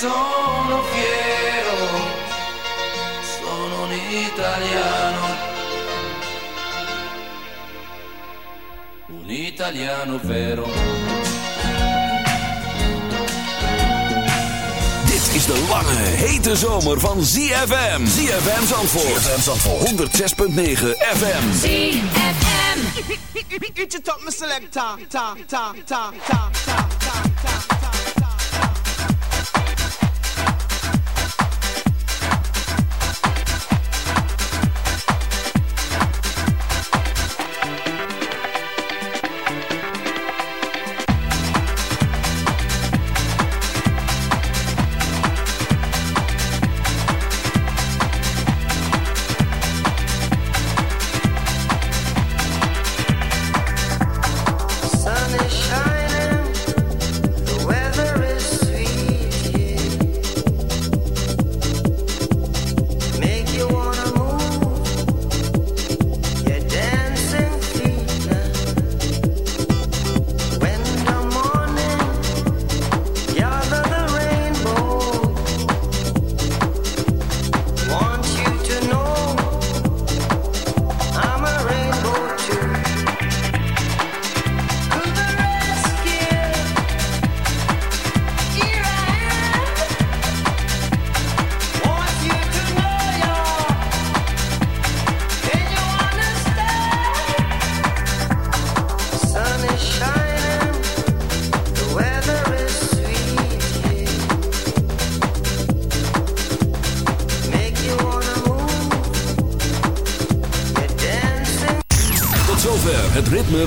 sono fiero. Sono un italiano. Un italiano vero. Dit is de lange, hete zomer van ZFM. ZFM Zandvoort. ZFM Zandvoort. 106.9 FM. ZFM. Eat it up, my selector. Ta, ta, ta, ta, ta, ta, ta, ta.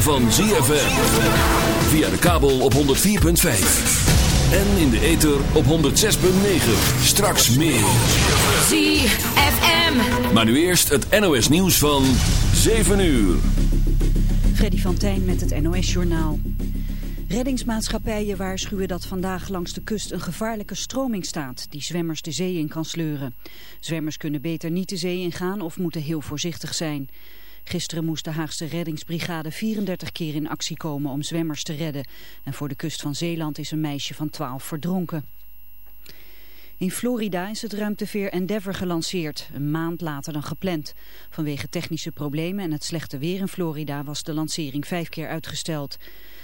Van ZFM. Via de kabel op 104.5. En in de ether op 106.9. Straks meer. ZFM. Maar nu eerst het NOS nieuws van 7 uur. Freddy van Tijn met het NOS-journaal. Reddingsmaatschappijen waarschuwen dat vandaag langs de kust een gevaarlijke stroming staat... die zwemmers de zee in kan sleuren. Zwemmers kunnen beter niet de zee ingaan of moeten heel voorzichtig zijn. Gisteren moest de Haagse reddingsbrigade 34 keer in actie komen om zwemmers te redden. En voor de kust van Zeeland is een meisje van 12 verdronken. In Florida is het ruimteveer Endeavour gelanceerd, een maand later dan gepland. Vanwege technische problemen en het slechte weer in Florida was de lancering vijf keer uitgesteld.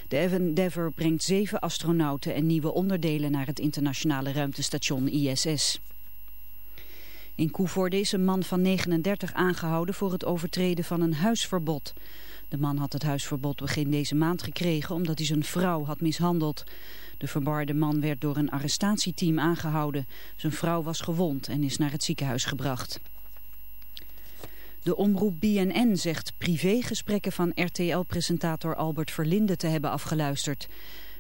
De Endeavour brengt zeven astronauten en nieuwe onderdelen naar het internationale ruimtestation ISS. In Koevoorde is een man van 39 aangehouden voor het overtreden van een huisverbod. De man had het huisverbod begin deze maand gekregen omdat hij zijn vrouw had mishandeld. De verbarde man werd door een arrestatieteam aangehouden. Zijn vrouw was gewond en is naar het ziekenhuis gebracht. De omroep BNN zegt privégesprekken van RTL-presentator Albert Verlinde te hebben afgeluisterd.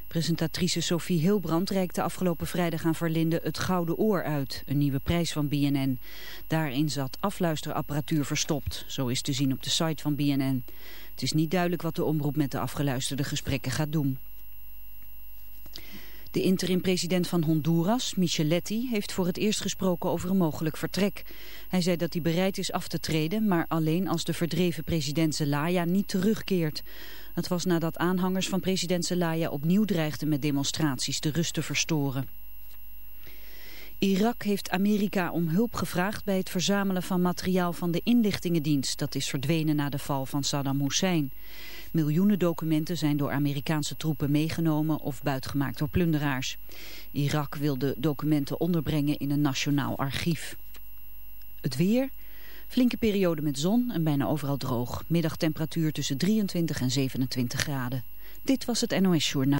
Presentatrice Sophie Hilbrand reikte afgelopen vrijdag aan Verlinde het Gouden Oor uit, een nieuwe prijs van BNN. Daarin zat afluisterapparatuur verstopt, zo is te zien op de site van BNN. Het is niet duidelijk wat de omroep met de afgeluisterde gesprekken gaat doen. De interim-president van Honduras, Micheletti, heeft voor het eerst gesproken over een mogelijk vertrek. Hij zei dat hij bereid is af te treden, maar alleen als de verdreven president Zelaya niet terugkeert. Het was nadat aanhangers van president Zelaya opnieuw dreigden met demonstraties de rust te verstoren. Irak heeft Amerika om hulp gevraagd bij het verzamelen van materiaal van de inlichtingendienst. Dat is verdwenen na de val van Saddam Hussein. Miljoenen documenten zijn door Amerikaanse troepen meegenomen of buitgemaakt door plunderaars. Irak wil de documenten onderbrengen in een nationaal archief. Het weer... Flinke periode met zon en bijna overal droog. Middagtemperatuur tussen 23 en 27 graden. Dit was het NOS Journaal.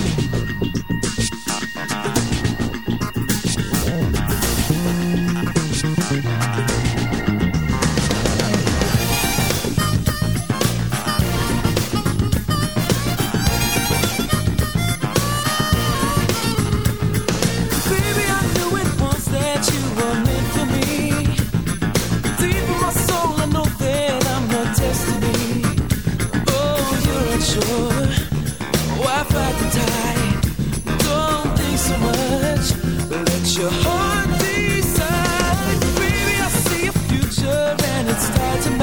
it's time to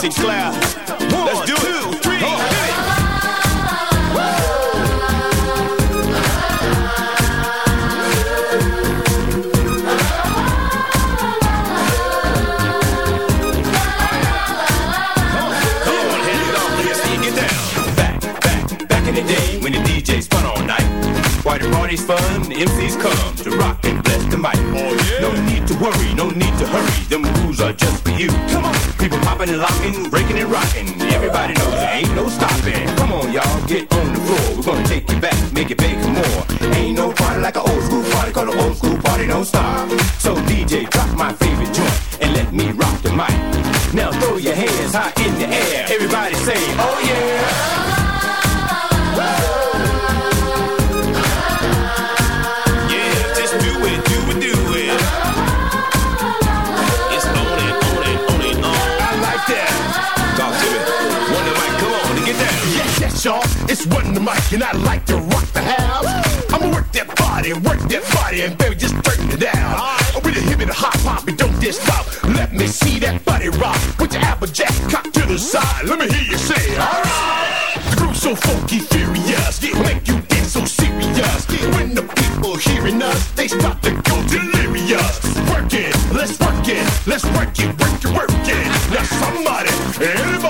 sings loud. rotten, breaking and rotten. Everybody knows there ain't no stopping. Come on, y'all, get on the floor. We're gonna take you back, make it big more. Ain't no party like an old school party, call an old school party don't stop. So DJ, drop my favorite joint and let me rock the mic. Now throw your hands high in the air. Everybody say, oh yeah. The and I like to rock the house. I'ma work that body, work that body, and baby, just turn it down. With a hip and a hop hop, and don't diss stop. Let me see that body rock. Put your applejack cock to the side. Let me hear you say, alright. The groove's so funky, furious, it make you dance so serious. When the people hearing us, they start to go delirious. Work it, let's work it, let's work it, work it, work it. Now somebody, everybody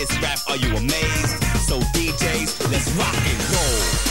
this rap, are you amazed? So DJs, let's rock and roll.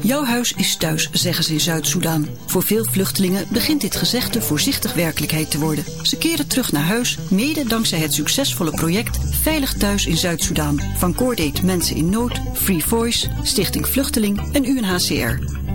Jouw huis is thuis, zeggen ze in Zuid-Soedan. Voor veel vluchtelingen begint dit gezegde voorzichtig werkelijkheid te worden. Ze keren terug naar huis, mede dankzij het succesvolle project Veilig Thuis in Zuid-Soedan. Van Coordate Mensen in Nood, Free Voice, Stichting Vluchteling en UNHCR.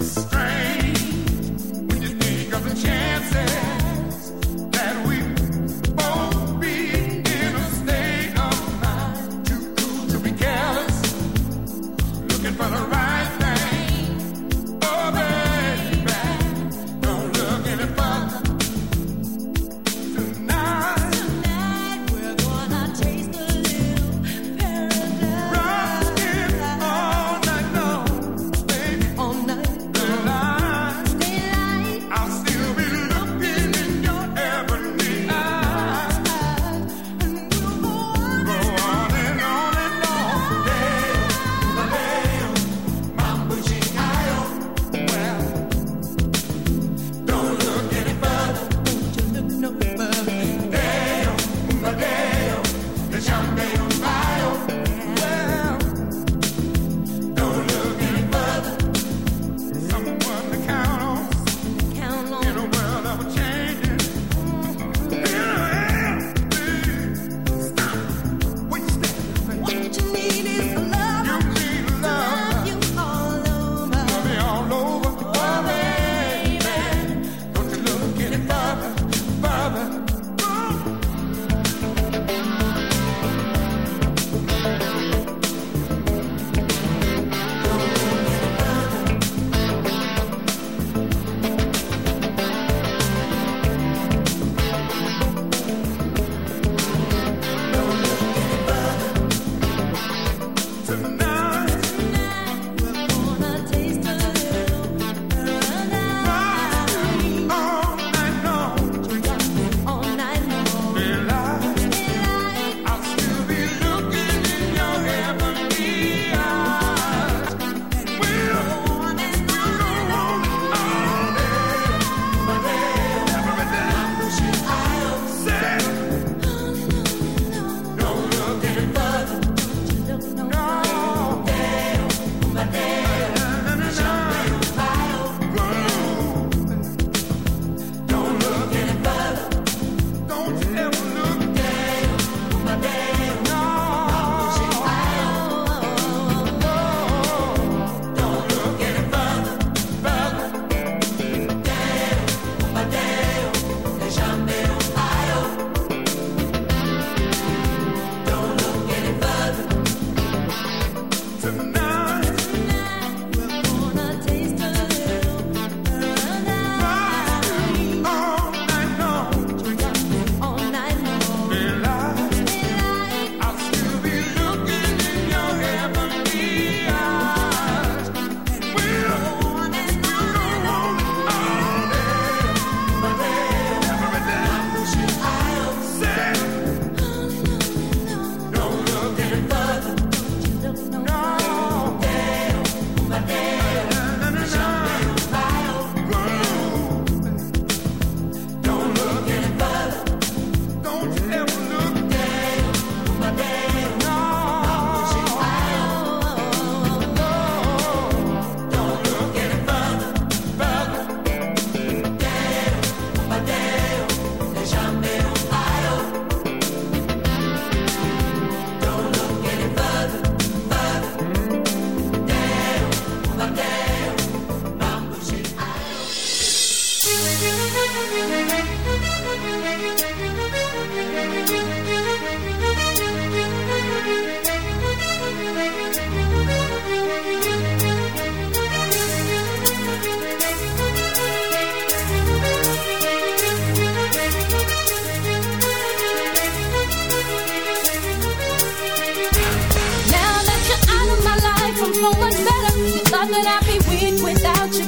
strength.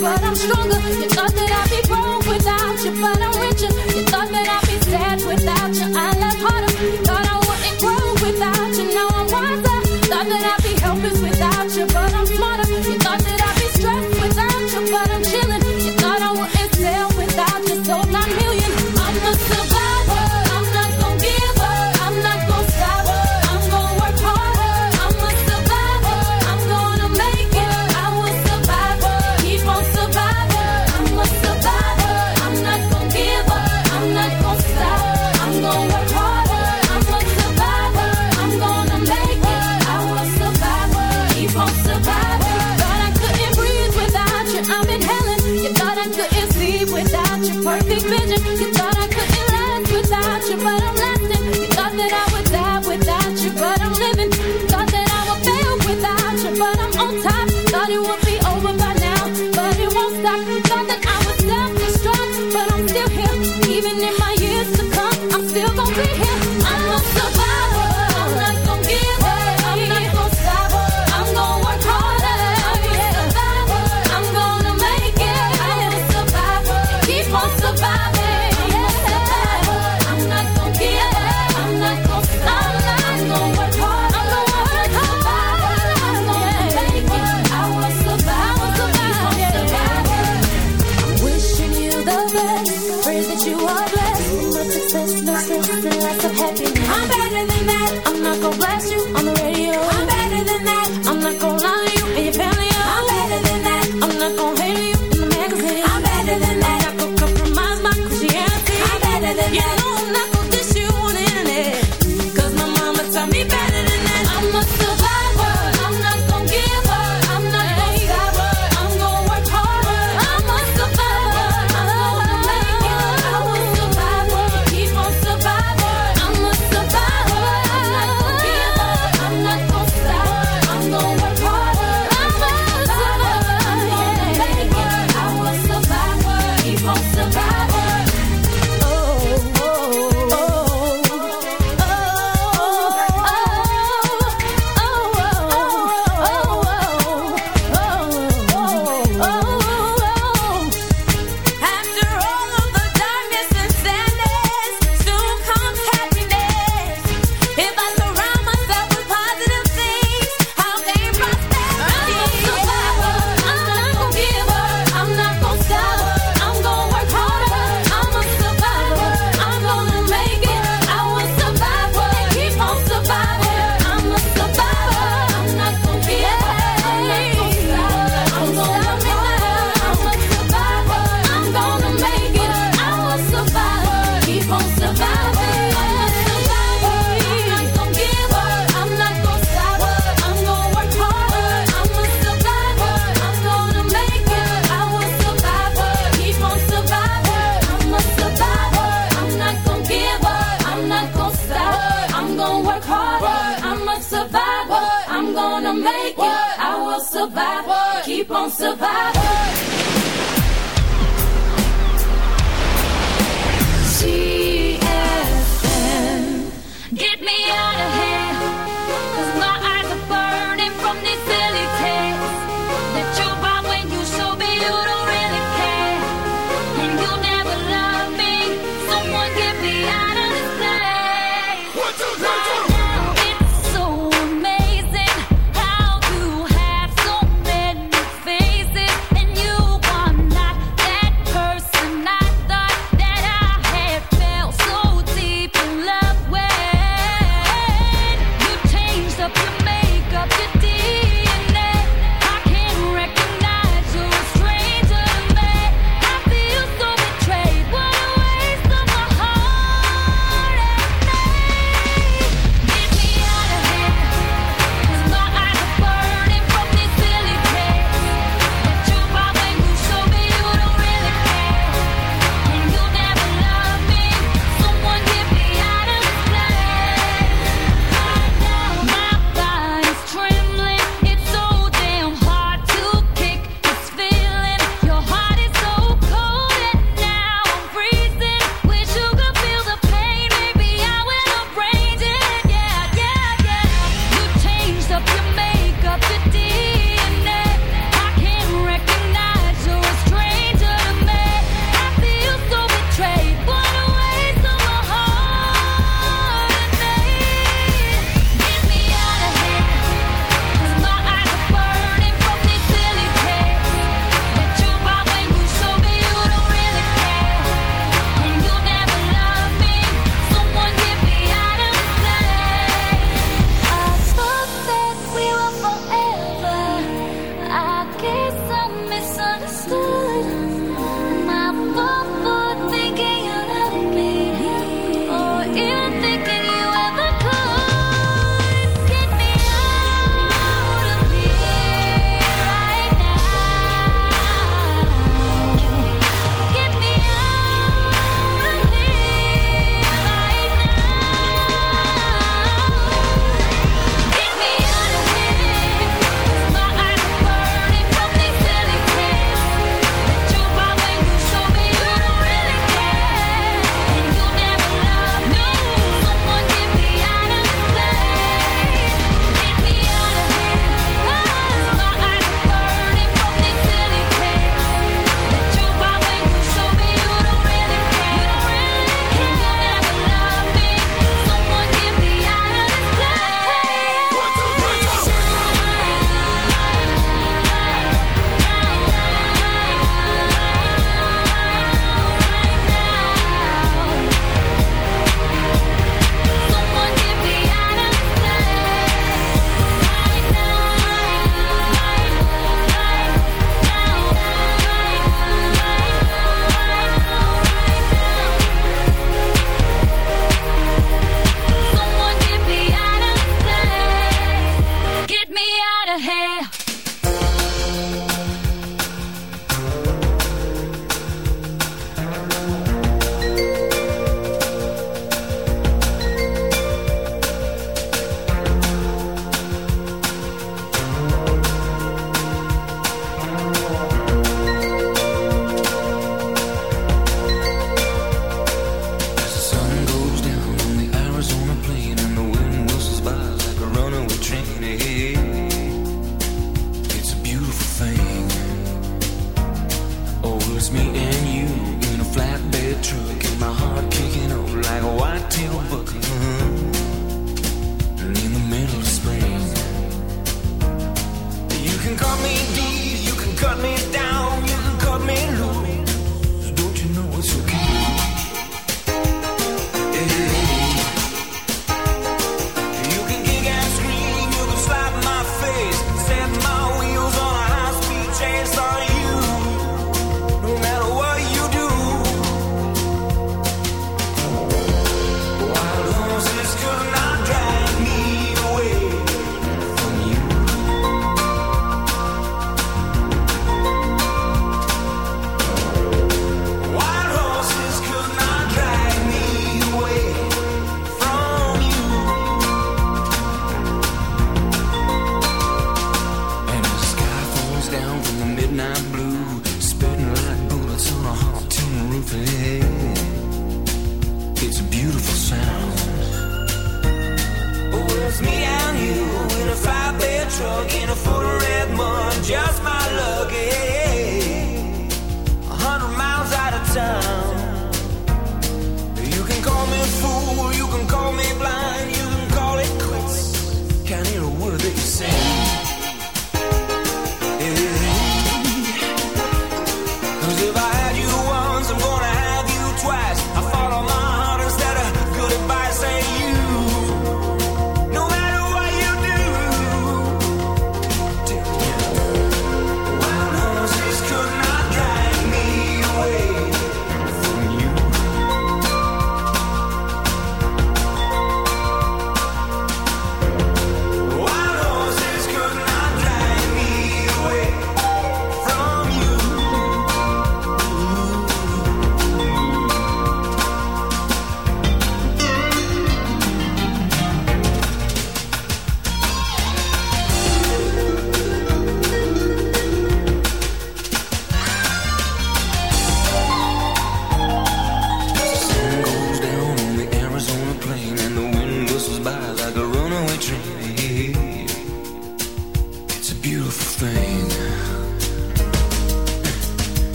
but I'm stronger. You thought that I'd be wrong without you, but I'm make what? it. I will survive. What? Keep on surviving. What?